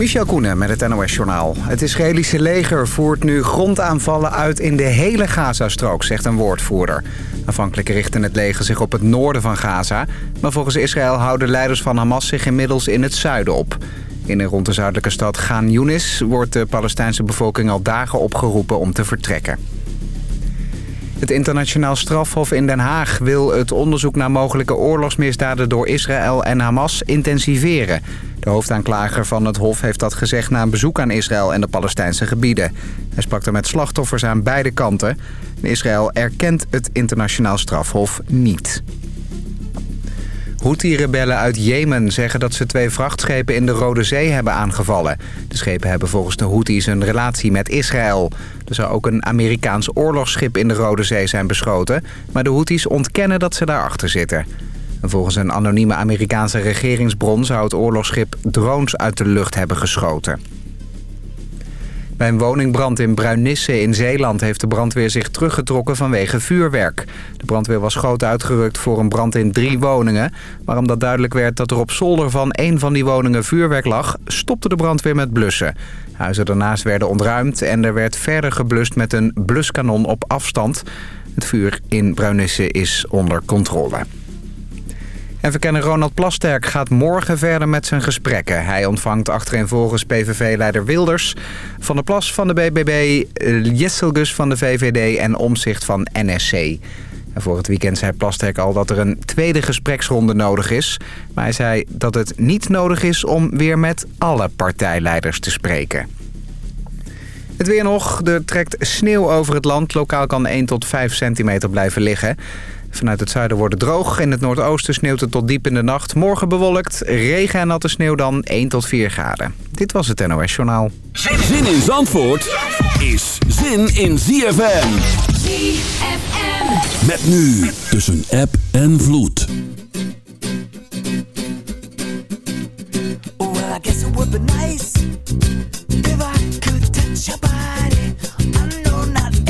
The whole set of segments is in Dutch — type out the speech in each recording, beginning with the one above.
Michel Koenen met het NOS-journaal. Het Israëlische leger voert nu grondaanvallen uit in de hele Gazastrook, zegt een woordvoerder. Aanvankelijk richtte het leger zich op het noorden van Gaza... maar volgens Israël houden leiders van Hamas zich inmiddels in het zuiden op. In en rond de zuidelijke stad Gaan Yunis wordt de Palestijnse bevolking al dagen opgeroepen om te vertrekken. Het internationaal strafhof in Den Haag wil het onderzoek naar mogelijke oorlogsmisdaden door Israël en Hamas intensiveren. De hoofdaanklager van het hof heeft dat gezegd na een bezoek aan Israël en de Palestijnse gebieden. Hij sprak er met slachtoffers aan beide kanten. Israël erkent het internationaal strafhof niet. Houthi-rebellen uit Jemen zeggen dat ze twee vrachtschepen in de Rode Zee hebben aangevallen. De schepen hebben volgens de Houthis een relatie met Israël. Er zou ook een Amerikaans oorlogsschip in de Rode Zee zijn beschoten... maar de Houthis ontkennen dat ze daarachter zitten. volgens een anonieme Amerikaanse regeringsbron zou het oorlogsschip drones uit de lucht hebben geschoten. Bij een woningbrand in Bruinisse in Zeeland heeft de brandweer zich teruggetrokken vanwege vuurwerk. De brandweer was groot uitgerukt voor een brand in drie woningen. Maar omdat duidelijk werd dat er op zolder van één van die woningen vuurwerk lag, stopte de brandweer met blussen. Huizen daarnaast werden ontruimd en er werd verder geblust met een bluskanon op afstand. Het vuur in Bruinisse is onder controle. En verkenner Ronald Plasterk gaat morgen verder met zijn gesprekken. Hij ontvangt achtereenvolgens PVV-leider Wilders... Van de Plas van de BBB, Jesselgus van de VVD en Omzicht van NSC. En voor het weekend zei Plasterk al dat er een tweede gespreksronde nodig is. Maar hij zei dat het niet nodig is om weer met alle partijleiders te spreken. Het weer nog. Er trekt sneeuw over het land. Lokaal kan 1 tot 5 centimeter blijven liggen. Vanuit het zuiden wordt het droog. In het noordoosten sneeuwt het tot diep in de nacht. Morgen bewolkt, regen en natte sneeuw dan 1 tot 4 graden. Dit was het NOS Journaal. Zin in Zandvoort is zin in ZFM. ZFM. Met nu tussen app en vloed. Well, I guess it would be nice if I could touch your body. I know not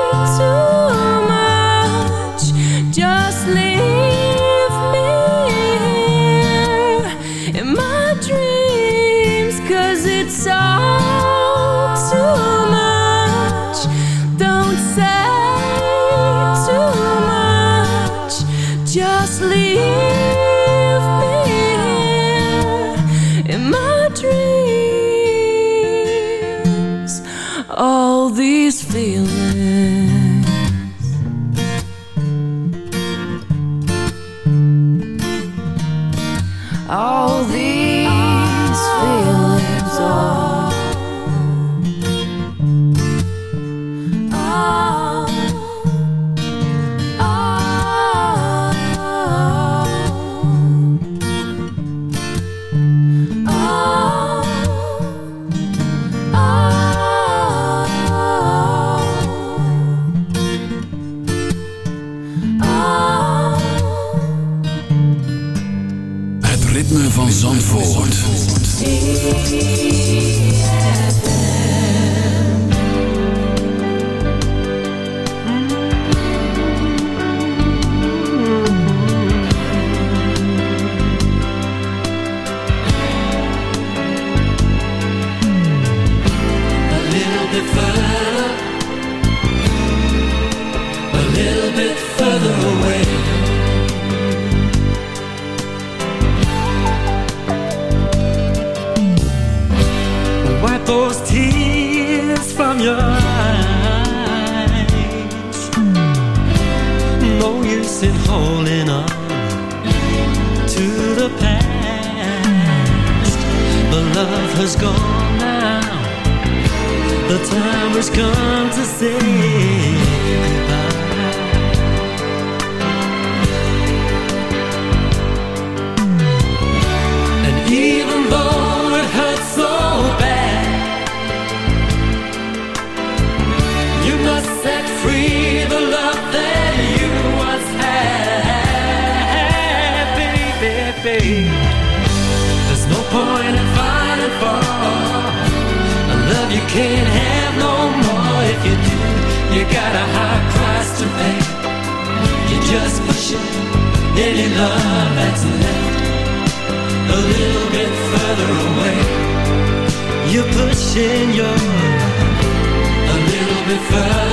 to my the first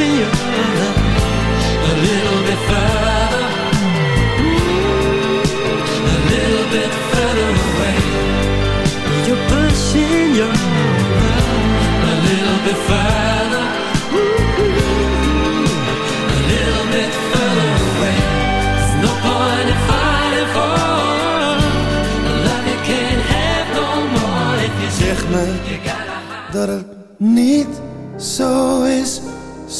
love a little bit further, a little bit further away. You're pushing your love a little bit further. A little bit further away. There's no point in fighting for a love you can't have no more. If you Zeg me dat het niet zo is.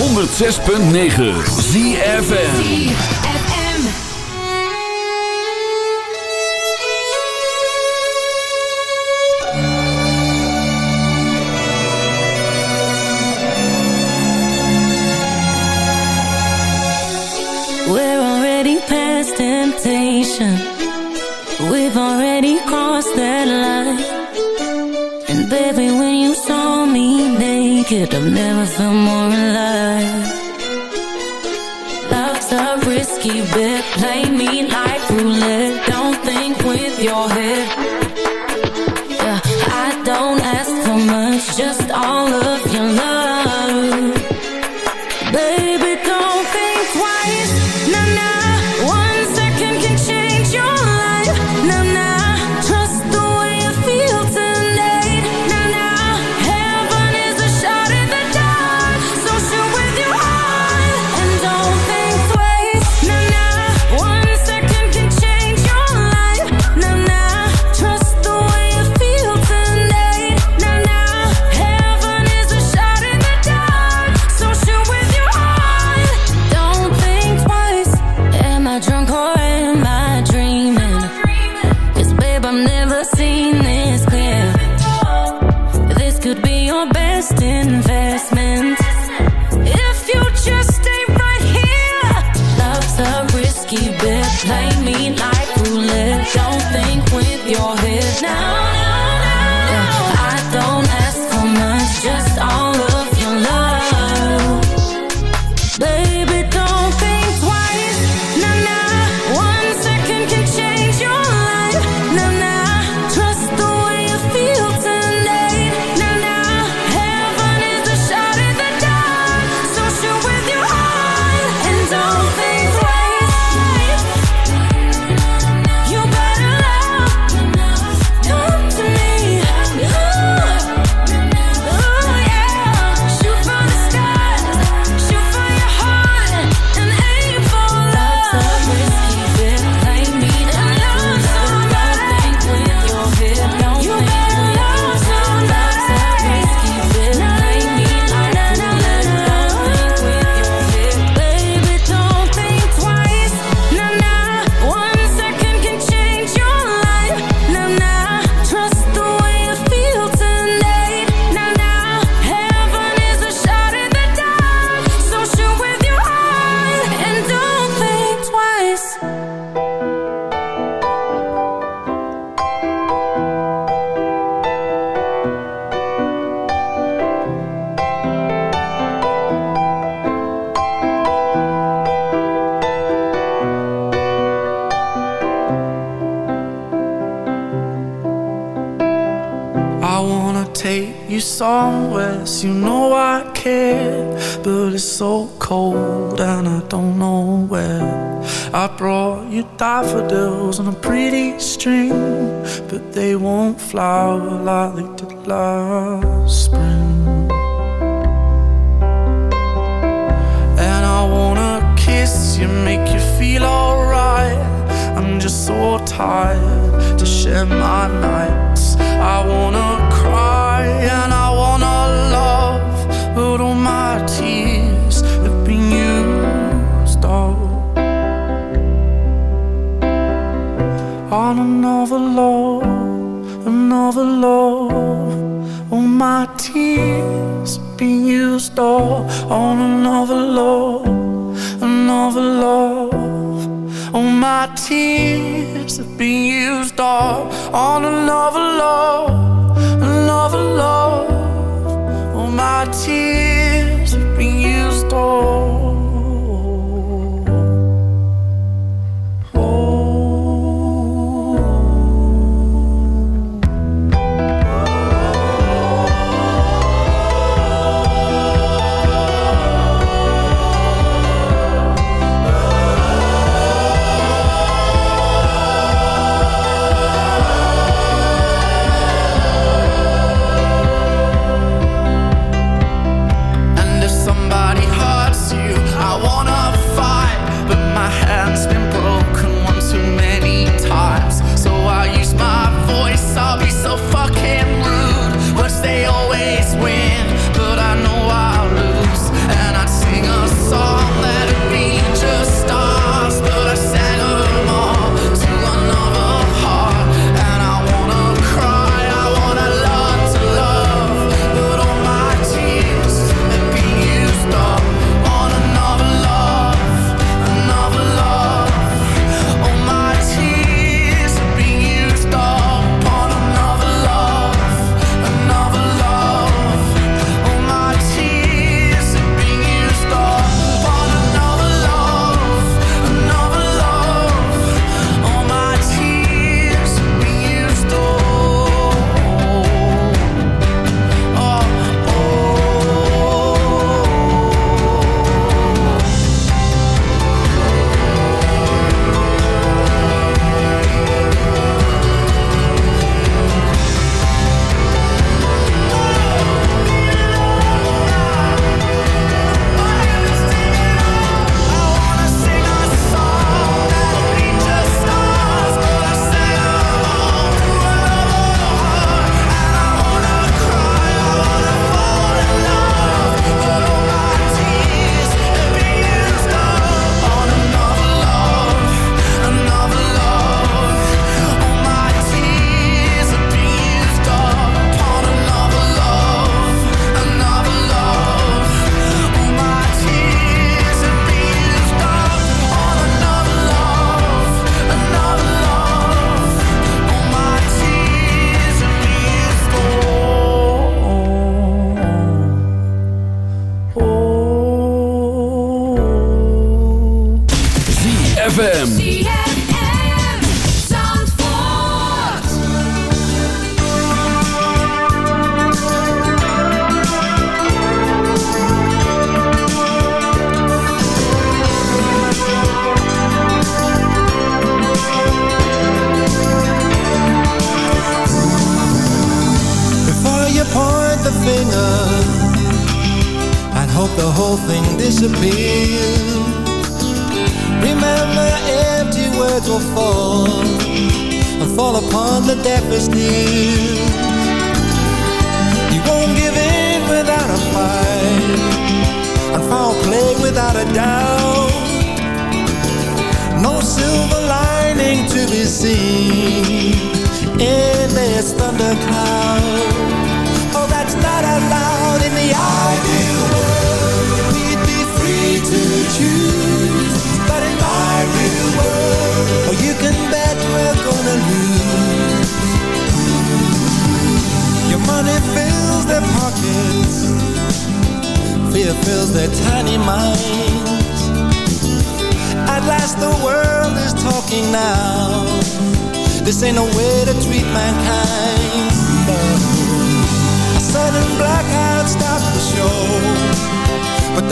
106.9 ZFN temptation. We've already crossed that line. And baby, when you saw me naked I've never felt more alive string, but they won't flower like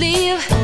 sleeve.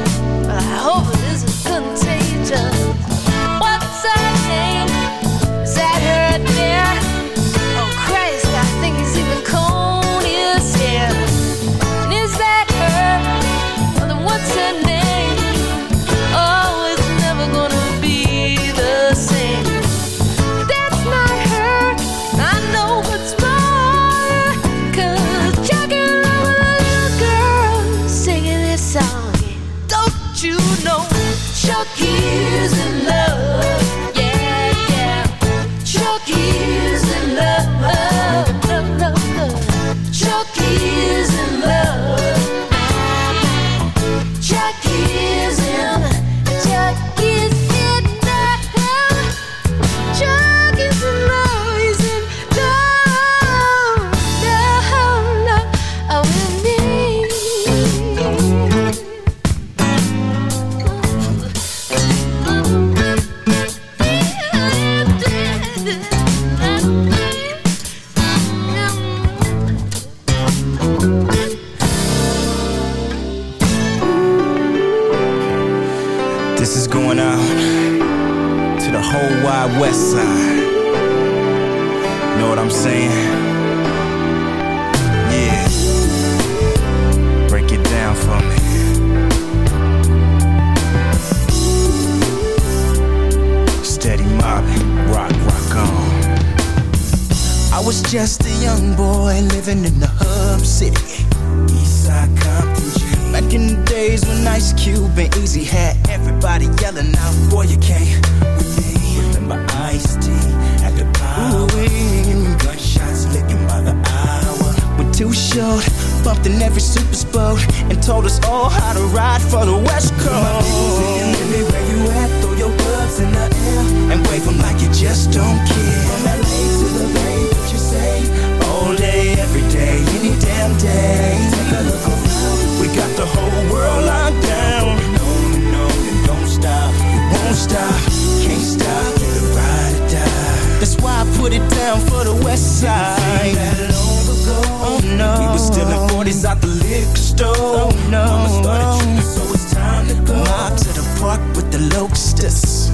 with the locusts.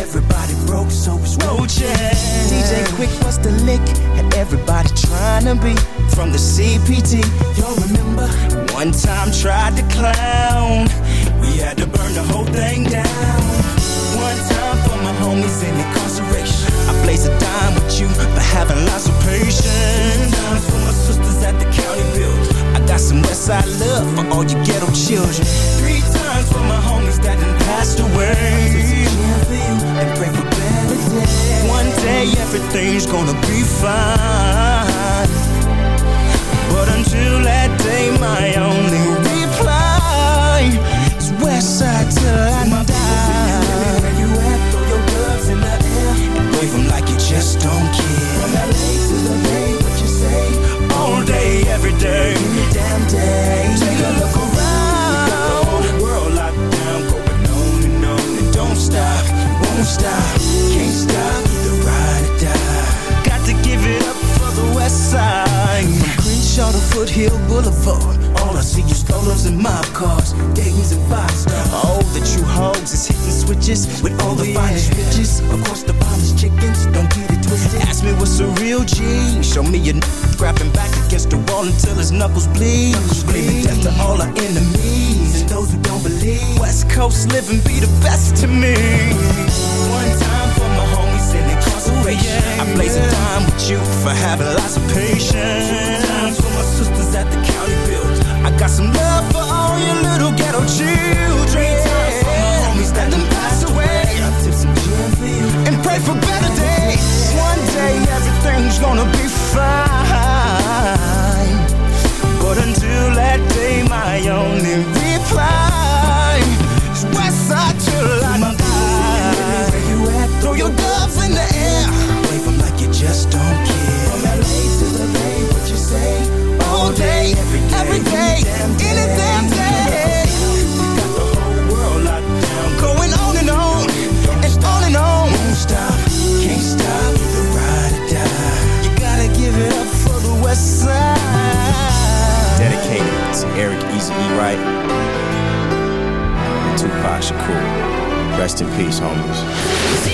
Everybody broke, so it's roaches. DJ Quick was the lick, and everybody trying to be from the CPT. Y'all remember? One time tried to clown. We had to burn the whole thing down. One time for my homies in incarceration. I blaze a dime with you for having lots of patience. Times for my sisters at the county bill. I got some Westside love for all you ghetto children Friends my homies that have passed away. One day everything's gonna be fine. But until that day, my only reply is Westside till I my die. Wave them like you just don't care. From LA to the Bay, what you say? All day, every day, damn day. Take a look. won't stop, can't stop the ride or die. Got to give it up for the West Side. From Crenshaw to Foothill Boulevard, all I see is Polos and mob cars, Dayton's and five stars. All the true hogs is hitting switches with all the yeah. finest bitches. across the polished chickens don't get it twisted. Ask me what's a real G. Show me your grabbing back against the wall until his knuckles bleed. Knuckles bleed. Death to all our enemies and those who don't believe. West Coast living be the best to me incarceration. I blaze a dime with you for having lots of patience. Two times for my sisters at the county build. I got some love for all your little ghetto children. Three times for my homies that done passed away. I tip some gin for you and pray for better days. One day everything's gonna be fine. But until that day, my only reply day, any damn day. Got the whole world locked down. Going on and on, and on and on. Won't stop, can't stop, the ride or die. You gotta give it up for the West Side. Dedicated to Eric Easy E. Wright and Tupac Shakur. Rest in peace, homies.